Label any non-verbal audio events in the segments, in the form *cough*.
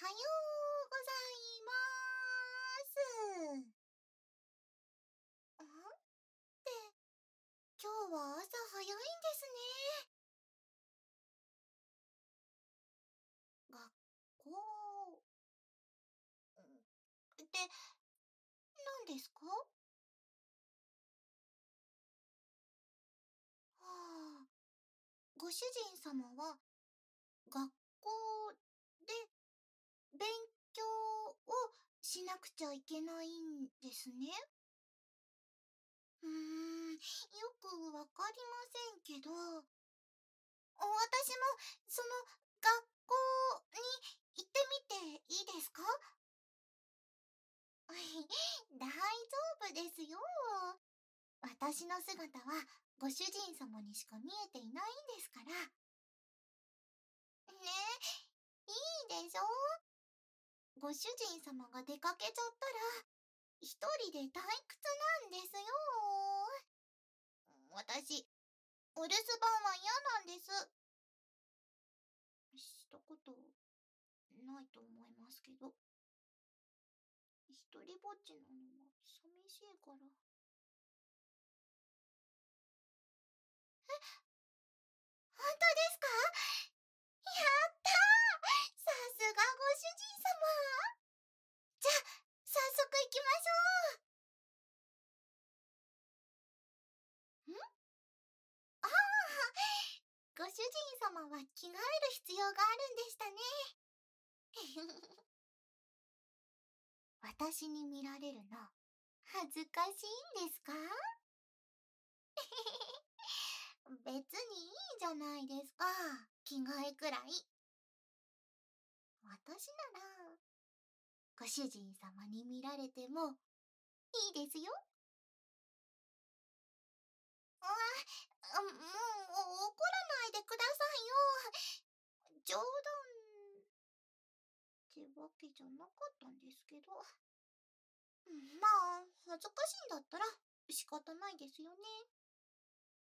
はようございまーす。ん？って、今日は朝早いんですね。学校、ん。って、何ですか？はあ、ご主人様は学校勉強をしなくちゃいけないんですね。うーん、よくわかりませんけど、私も、その、学校に行ってみていいですか？*laughs* 大丈夫ですよ。私の姿はご主人様にしか見えていないんですから。ねえ、いいでしょ？ご主人様が出かけちゃったら、一人で退屈なんですよ。私、お留守番は嫌なんです。したことないと思いますけど。一人ぼっちなのは寂しいから。え本当ですか？やったーさすがご主人様じゃあ、早速行きましょう。ん？ああ、ご主人様は着替える必要があるんでしたね。*laughs* 私に見られるの、恥ずかしいんですか？*laughs* 別にいいじゃないですか。着替えくらい。私なら、ご主人様に見られても、いいですよ。あ、もう、怒らないでくださいよ。冗談、ってわけじゃなかったんですけど。まあ、恥ずかしいんだったら仕方ないですよね。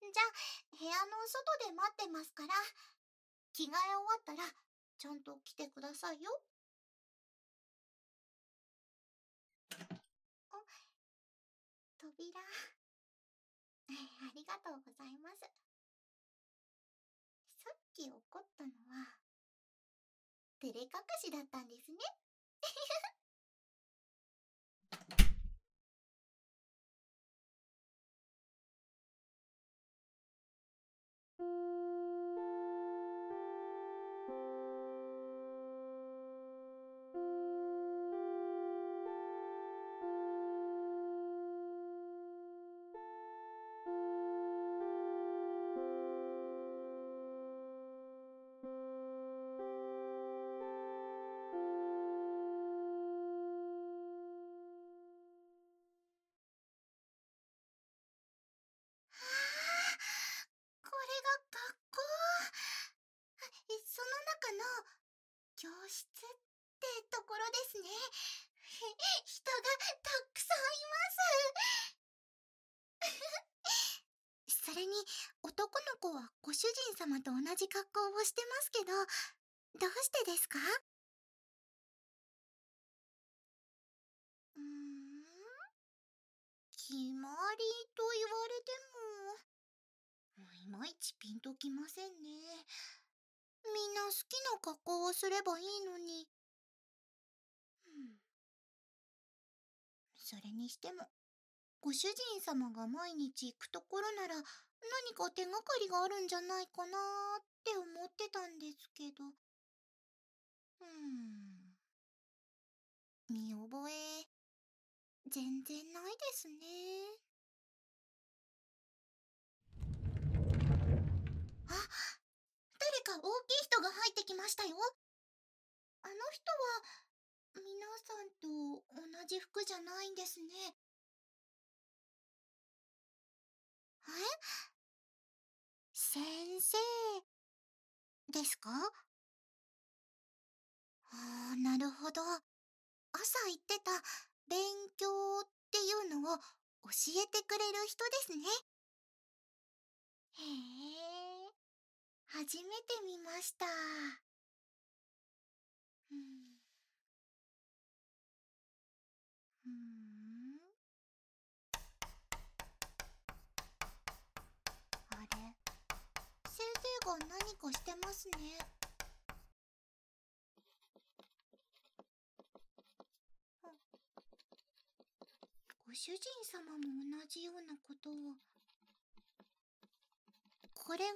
じゃあ、部屋の外で待ってますから、着替え終わったら、ちゃんと来てくださいよ。お、扉。*laughs* ありがとうございます。さっき怒ったのは、照れ隠しだったんですね。室ってところですね。*laughs* 人がたくさんいます。*laughs* それに、男の子はご主人様と同じ格好をしてますけど、どうしてですか？うーん決まりと言われても、いまいちピンときませんね。みんな好きな格好をすればいいのに。それにしても、ご主人様が毎日行くところなら何か手がかりがあるんじゃないかなーって思ってたんですけど。うーん。見覚え、全然ないですね。あっ誰か大きい人が入ってきましたよ。あの人は、皆さんと同じ服じゃないんですね。え？先生、ですか？ああ、なるほど。朝言ってた勉強っていうのを教えてくれる人ですね。へえ。初めて見ました。うんん。あれ？先生が何かしてますね。ご主人様も同じようなことを。これが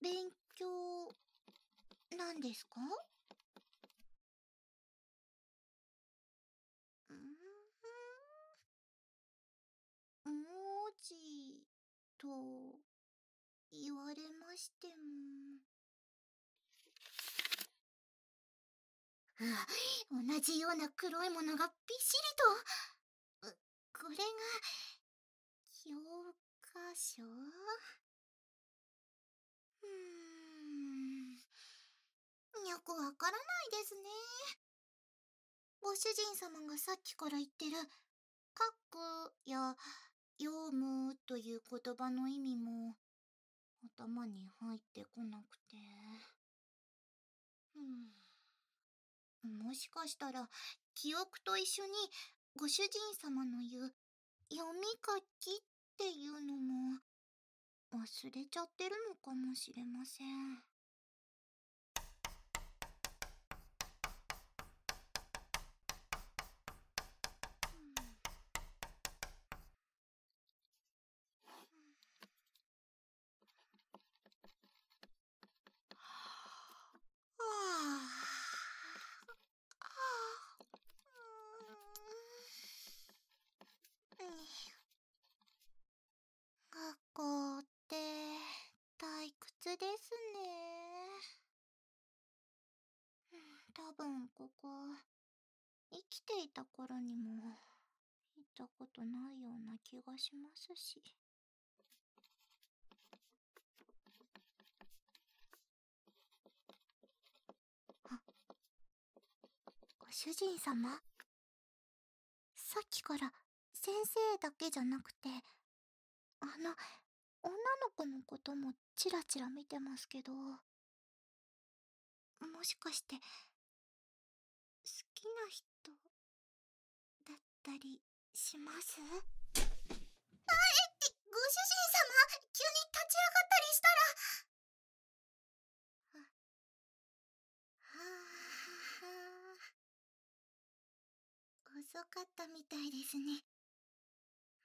勉強なんですか？文字と言われましても。同じような黒いものがびっしりと。これが、教科書うーん。よくわからないですね。ご主人様がさっきから言ってる、書くや読むという言葉の意味も頭に入ってこなくて。うん。もしかしたら、記憶と一緒にご主人様の言う読み書きっていうのも忘れちゃってるのかもしれません。ですね。多分ここ、生きていた頃にも、行ったことないような気がしますし。ご主人様？さっきから先生だけじゃなくて、あの、女の子のこともチラチラ見てますけど、もしかして、好きな人、だったりします？あ、え、ご主人様、急に立ち上がったりしたら。は、はあ、遅かったみたいですね。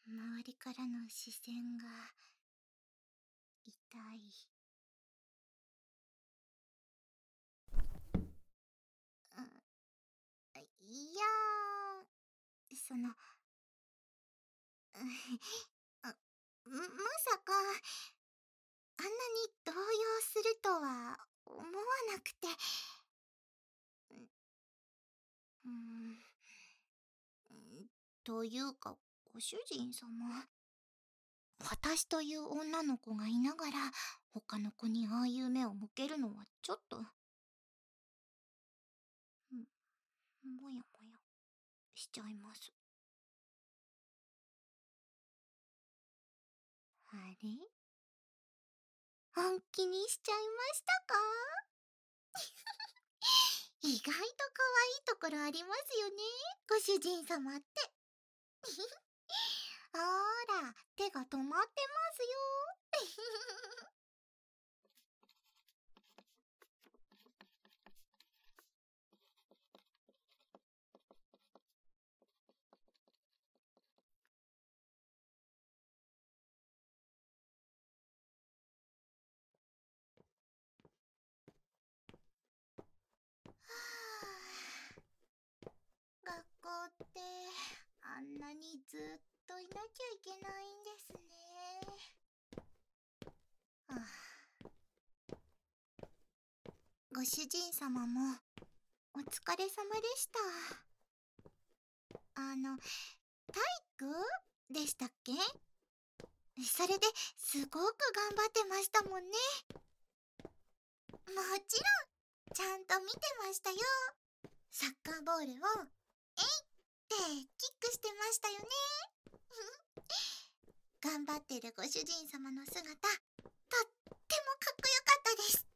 周りからの視線が。痛い。いやその、*laughs* あ、まさか、あんなに動揺するとは思わなくて。うん、というか、ご主人様。私という女の子がいながら、他の子にああいう目を向けるのはちょっと。もやもやしちゃいます。あれ？本気にしちゃいましたか？*laughs* 意外と可愛いところありますよね、ご主人様って。ほら、手が止まってますよ。学校ってあんなにずっといなきゃいけないんですね。はあ、ご主人様もお疲れ様でした。あの、体育でしたっけ？それですごく頑張ってましたもんね。もちろん、ちゃんと見てましたよ。サッカーボールを、えいってキックしてましたよね。頑張ってるご主人様の姿、とってもかっこよかったです。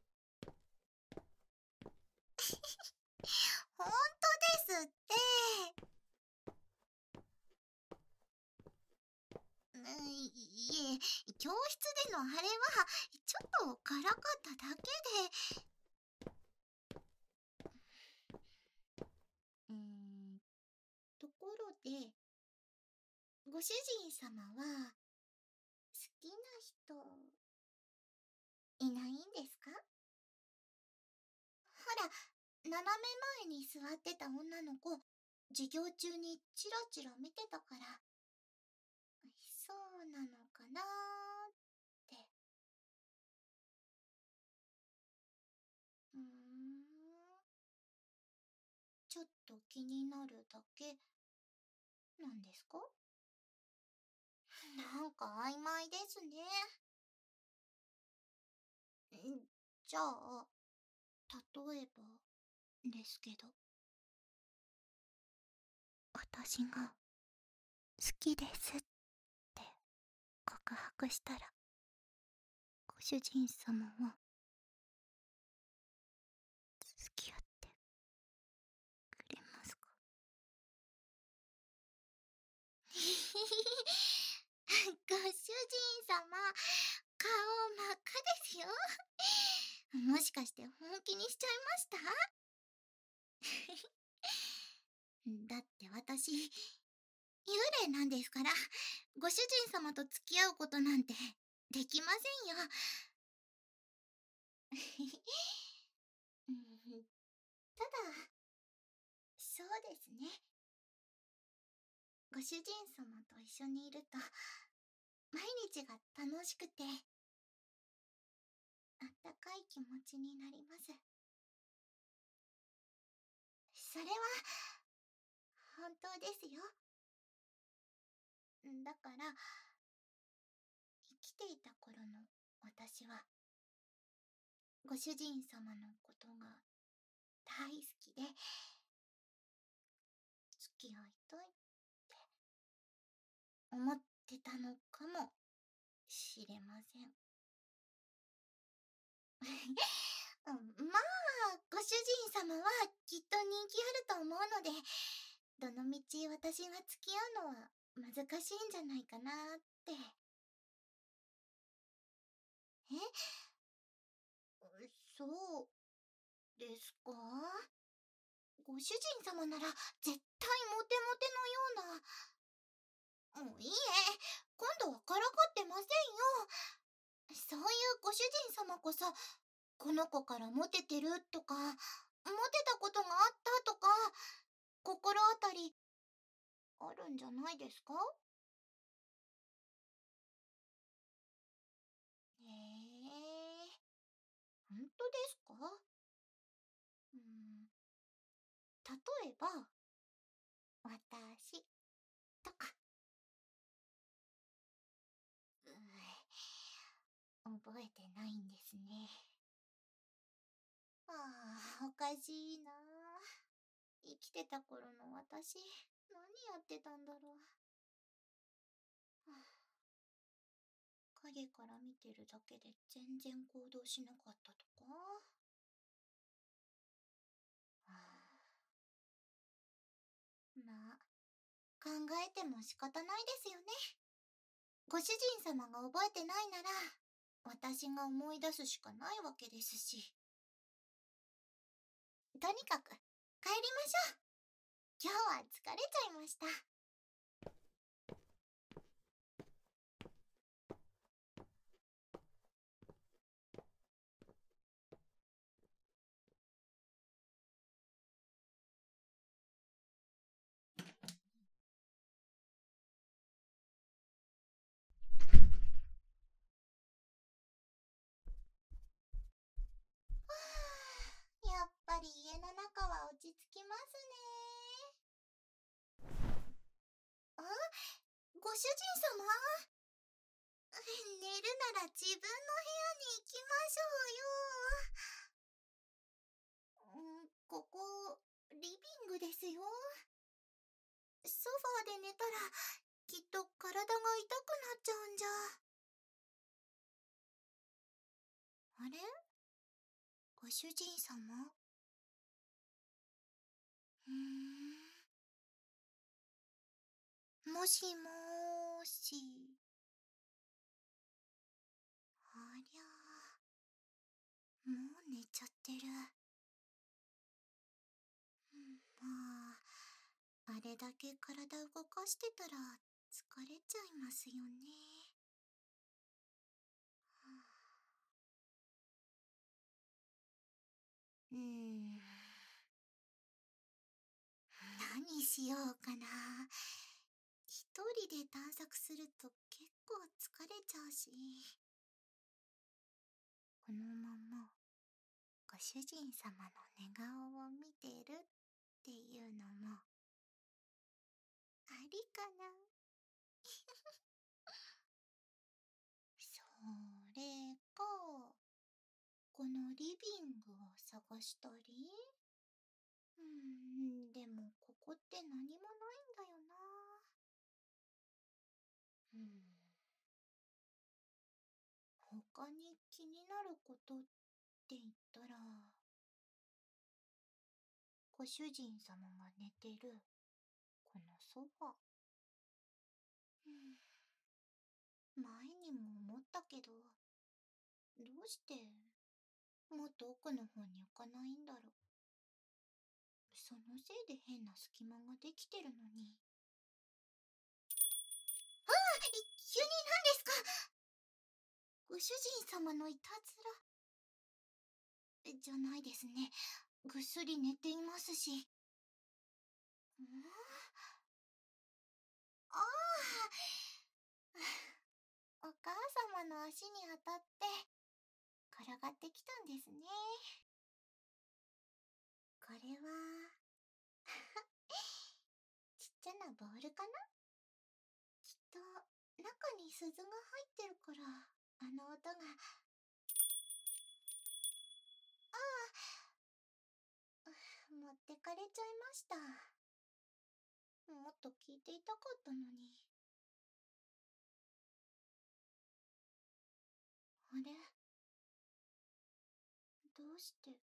*laughs* 本当ですって。いえ、教室でのあれは、ちょっとからかっただけで。うん、ところで、ご主人様は、きな人、いないんですか？ほら、斜め前に座ってた女の子、授業中にチラチラ見てたから、そうなのかなーって。うーん。ちょっと気になるだけ、なんですか？なんか曖昧ですね。じゃあ、例えば、ですけど。私が、好きですって告白したら、ご主人様は、付き合ってくれますか？ご主人様、顔真っ赤ですよ。もしかして本気にしちゃいました？*laughs* だって私、幽霊なんですから、ご主人様と付き合うことなんてできませんよ。*laughs* ただ、そうですね。ご主人様と一緒にいると、毎日が楽しくて、あったかい気持ちになります。それは、本当ですよ。だから、生きていた頃の私は、ご主人様のことが大好きで、付き合いたいって思ってたのかもしれませ *laughs* ん。まあ、ご主人様はきっと人気あると思うので、どのみち私が付き合うのは難しいんじゃないかなって。えそうですか？ご主人様なら絶対モテモテのような。もういいえ、今度はからかってませんよ。そういうご主人様こそこの子からモテてるとか、モテたことがあったとか、心当たり、あるんじゃないですか？へえ、本当ですか？うん、例えば、私、とか。う覚えてないんですね。ああ、おかしいな生きてた頃の私、何やってたんだろう。影から見てるだけで全然行動しなかったとか、まあ、考えても仕方ないですよね。ご主人様が覚えてないなら、私が思い出すしかないわけですし。とにかく、帰りましょう。今日は疲れちゃいました。ぱり家の中は落ち着きますね。あご主人様？*laughs* 寝るなら自分の部屋に行きましょうよ。んここ、リビングですよ。ソファーで寝たら、きっと体が痛くなっちゃうんじゃ。あれ？ご主人様？もしもーし。ありゃーもう寝ちゃってる。まあ、あれだけ体動かしてたら疲れちゃいますよね。うーん。しようかな。一人で探索すると結構疲れちゃうし。このまま、ご主人様の寝顔を見てるっていうのも、ありかな *laughs* それか、このリビングを探したり？うーん、でもここって何もないんだよな。うん。他に気になることって言ったら、ご主人様が寝てる、このソファ。前にも思ったけど、どうして、もっと奥の方に置かないんだろう。そのせいで変な隙間ができてるのに。ああ急に何ですか？ご主人様のいたずらじゃないですね。ぐっすり寝ていますし。んああお母様の足に当たって、転がってきたんですね。これは、*laughs* ちっちゃなボールかな？きっと、中に鈴が入ってるから、あの音が。ああ、持ってかれちゃいました。もっと聞いていたかったのに。あれ？どうして？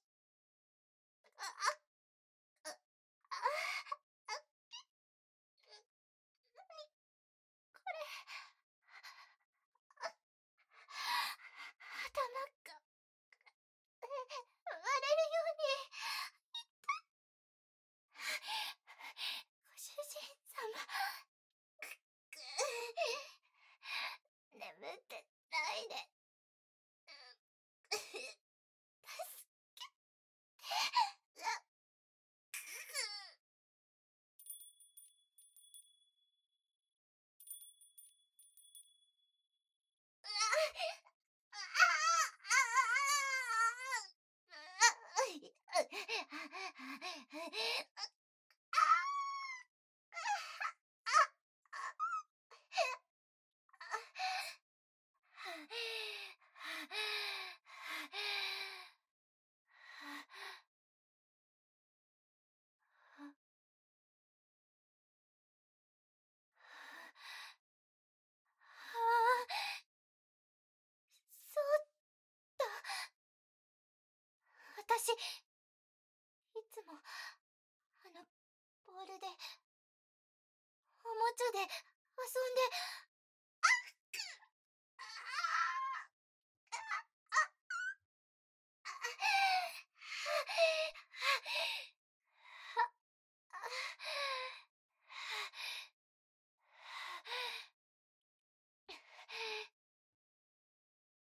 私、いつも、あの、ボールで、おもちゃで遊んで、あっくあ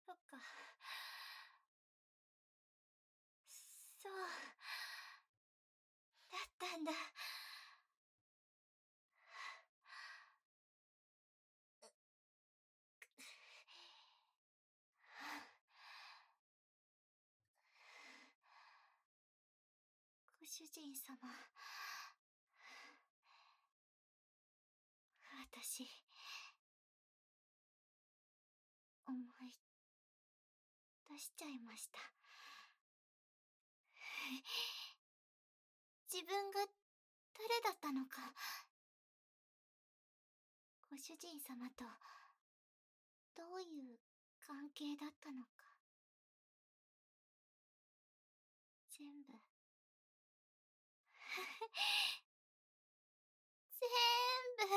そっか。そうだったんだご主人様。私思い出しちゃいました。自分が誰だったのか、ご主人様とどういう関係だったのか、*gasps* 全部